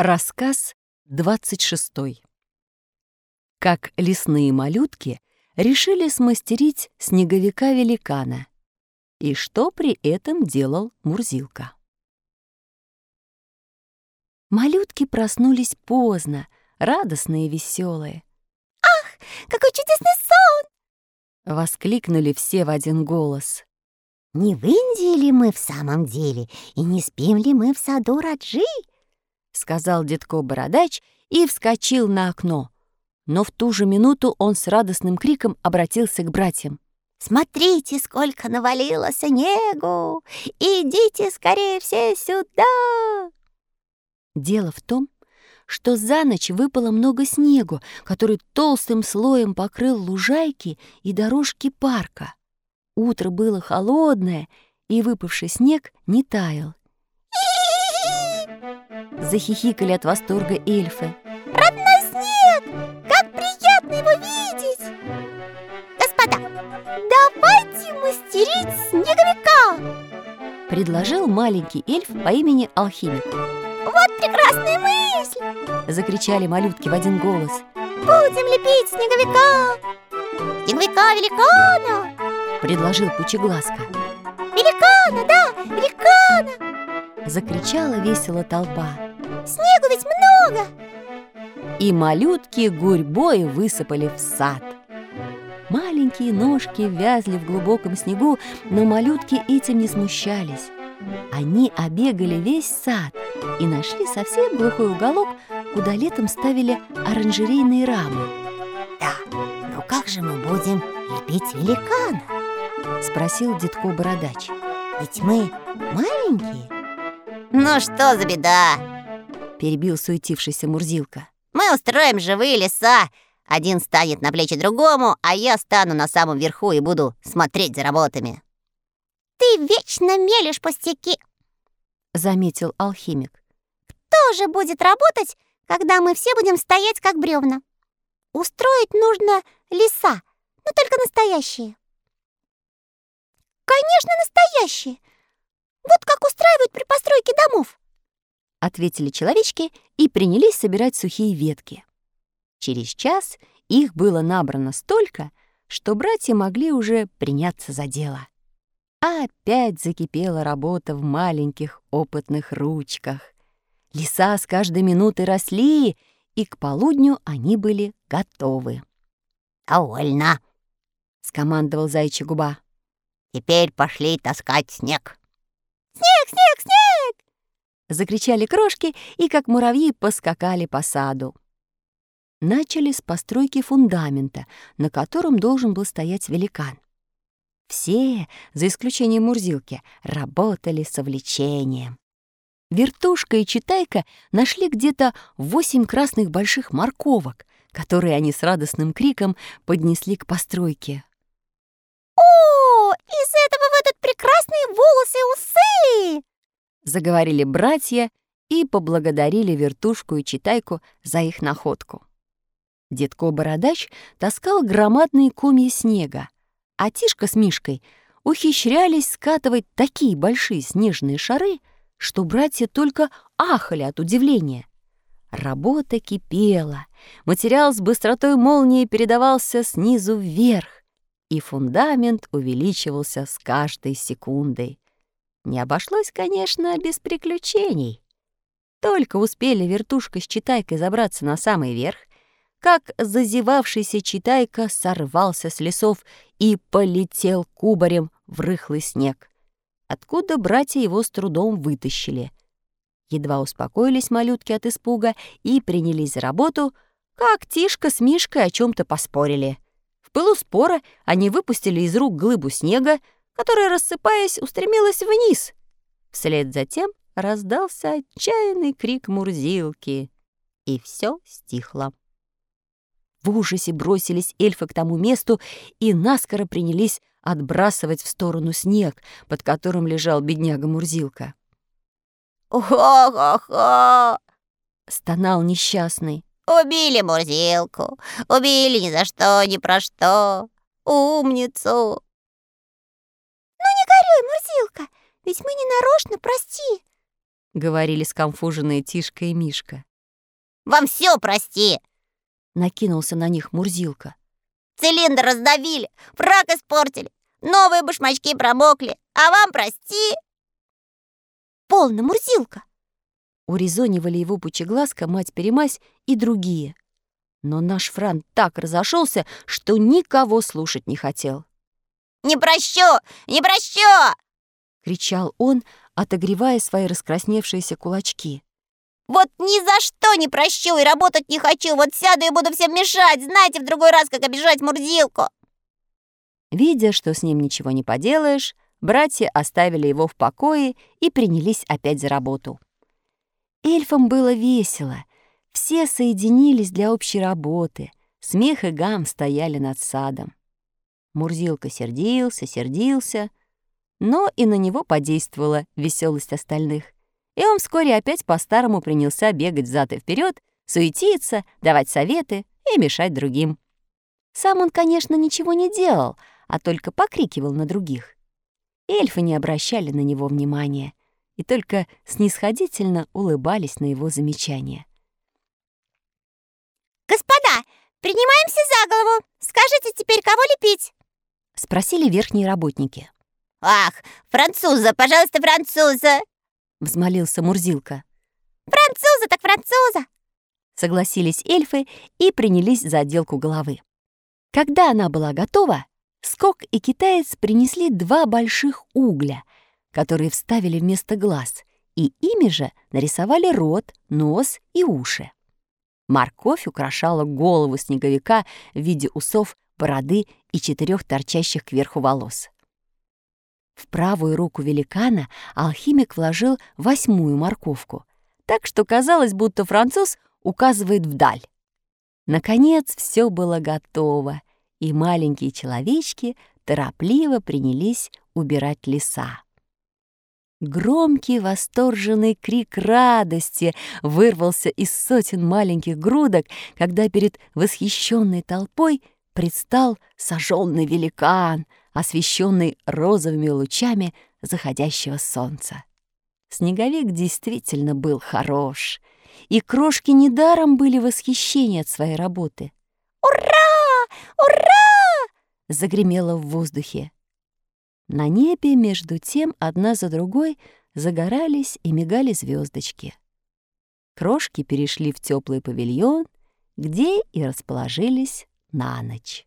Рассказ 26. Как лесные малютки решили смастерить снеговика-великана. И что при этом делал Мурзилка. Малютки проснулись поздно, радостные и веселые. «Ах, какой чудесный сон!» Воскликнули все в один голос. «Не в Индии ли мы в самом деле, и не спим ли мы в саду Раджи?» Сказал детко Бородач и вскочил на окно. Но в ту же минуту он с радостным криком обратился к братьям. «Смотрите, сколько навалило снегу! Идите скорее все сюда!» Дело в том, что за ночь выпало много снегу, который толстым слоем покрыл лужайки и дорожки парка. Утро было холодное, и выпавший снег не таял. Захихикали от восторга эльфы. Родной снег! Как приятно его видеть! Господа, давайте мастерить снеговика! Предложил маленький эльф по имени Алхимик. Вот прекрасная мысль! Закричали малютки в один голос. Будем лепить снеговика! Снеговика-великана! Предложил Пучеглазка. Великана, да, великана! Закричала весело толпа. Снегу ведь много! И малютки гурьбой высыпали в сад. Маленькие ножки вязли в глубоком снегу, но малютки этим не смущались. Они обегали весь сад и нашли совсем глухой уголок, куда летом ставили оранжерейные рамы. «Да, но как же мы будем лепить великана?» — спросил детко Бородач. «Ведь мы маленькие». «Ну что за беда?» — перебил суетившийся Мурзилка. «Мы устроим живые леса. Один станет на плечи другому, а я стану на самом верху и буду смотреть за работами». «Ты вечно мелешь пустяки», — заметил алхимик. «Кто же будет работать, когда мы все будем стоять как бревна? Устроить нужно леса, но только настоящие». «Конечно, настоящие. Вот как устраивают при постройке домов», — ответили человечки и принялись собирать сухие ветки. Через час их было набрано столько, что братья могли уже приняться за дело. Опять закипела работа в маленьких опытных ручках. Леса с каждой минутой росли, и к полудню они были готовы. «Довольно», — скомандовал зайчья губа. «Теперь пошли таскать снег». «Снег, снег, снег!» Закричали крошки и, как муравьи, поскакали по саду. Начали с постройки фундамента, на котором должен был стоять великан. Все, за исключением Мурзилки, работали с увлечением. Вертушка и Читайка нашли где-то восемь красных больших морковок, которые они с радостным криком поднесли к постройке. «О, из этого в этот прекрасные волосы и усы!» Заговорили братья и поблагодарили вертушку и Читайку за их находку. Дедко Бородач таскал громадные комья снега, а Тишка с Мишкой ухищрялись скатывать такие большие снежные шары, что братья только ахали от удивления. Работа кипела, материал с быстротой молнии передавался снизу вверх, и фундамент увеличивался с каждой секундой. Не обошлось, конечно, без приключений. Только успели вертушка с читайкой забраться на самый верх, как зазевавшийся читайка сорвался с лесов и полетел кубарем в рыхлый снег, откуда братья его с трудом вытащили. Едва успокоились малютки от испуга и принялись за работу, как Тишка с Мишкой о чем то поспорили — в пылу спора они выпустили из рук глыбу снега, которая, рассыпаясь, устремилась вниз. Вслед за тем раздался отчаянный крик Мурзилки, и все стихло. В ужасе бросились эльфы к тому месту и наскоро принялись отбрасывать в сторону снег, под которым лежал бедняга Мурзилка. «Хо-хо-хо!» — стонал несчастный. Убили Мурзилку, убили ни за что, ни про что. Умницу. Горюй, Мурзилка, ведь мы не нарочно, прости. Говорили скомфуженные Тишка и Мишка. Вам все прости!» Накинулся на них Мурзилка. Цилиндр раздавили, фрак испортили, новые башмачки промокли, а вам прости!» «Полно, Мурзилка!» Урезонивали его пучеглазка, мать-перемась и другие. Но наш Фран так разошелся, что никого слушать не хотел. «Не прощу! Не прощу!» — кричал он, отогревая свои раскрасневшиеся кулачки. «Вот ни за что не прощу и работать не хочу! Вот сяду и буду всем мешать! Знаете в другой раз, как обижать Мурзилку!» Видя, что с ним ничего не поделаешь, братья оставили его в покое и принялись опять за работу. Эльфам было весело. Все соединились для общей работы. Смех и гам стояли над садом. Мурзилка сердился, сердился, но и на него подействовала веселость остальных. И он вскоре опять по-старому принялся бегать взад и вперед, суетиться, давать советы и мешать другим. Сам он, конечно, ничего не делал, а только покрикивал на других. Эльфы не обращали на него внимания и только снисходительно улыбались на его замечания. «Господа, принимаемся за голову! Скажите теперь, кого лепить?» — спросили верхние работники. «Ах, француза, пожалуйста, француза!» — взмолился Мурзилка. «Француза так француза!» Согласились эльфы и принялись за отделку головы. Когда она была готова, Скок и китаец принесли два больших угля, которые вставили вместо глаз, и ими же нарисовали рот, нос и уши. Морковь украшала голову снеговика в виде усов, бороды и четырех торчащих кверху волос. В правую руку великана алхимик вложил восьмую морковку, так что казалось, будто француз указывает вдаль. Наконец все было готово, и маленькие человечки торопливо принялись убирать леса. Громкий восторженный крик радости вырвался из сотен маленьких грудок, когда перед восхищенной толпой предстал сожженный великан, освещенный розовыми лучами заходящего солнца. Снеговик действительно был хорош, и крошки недаром были восхищения от своей работы. «Ура! Ура!» — загремело в воздухе. На небе, между тем, одна за другой загорались и мигали звездочки. Крошки перешли в теплый павильон, где и расположились на ночь.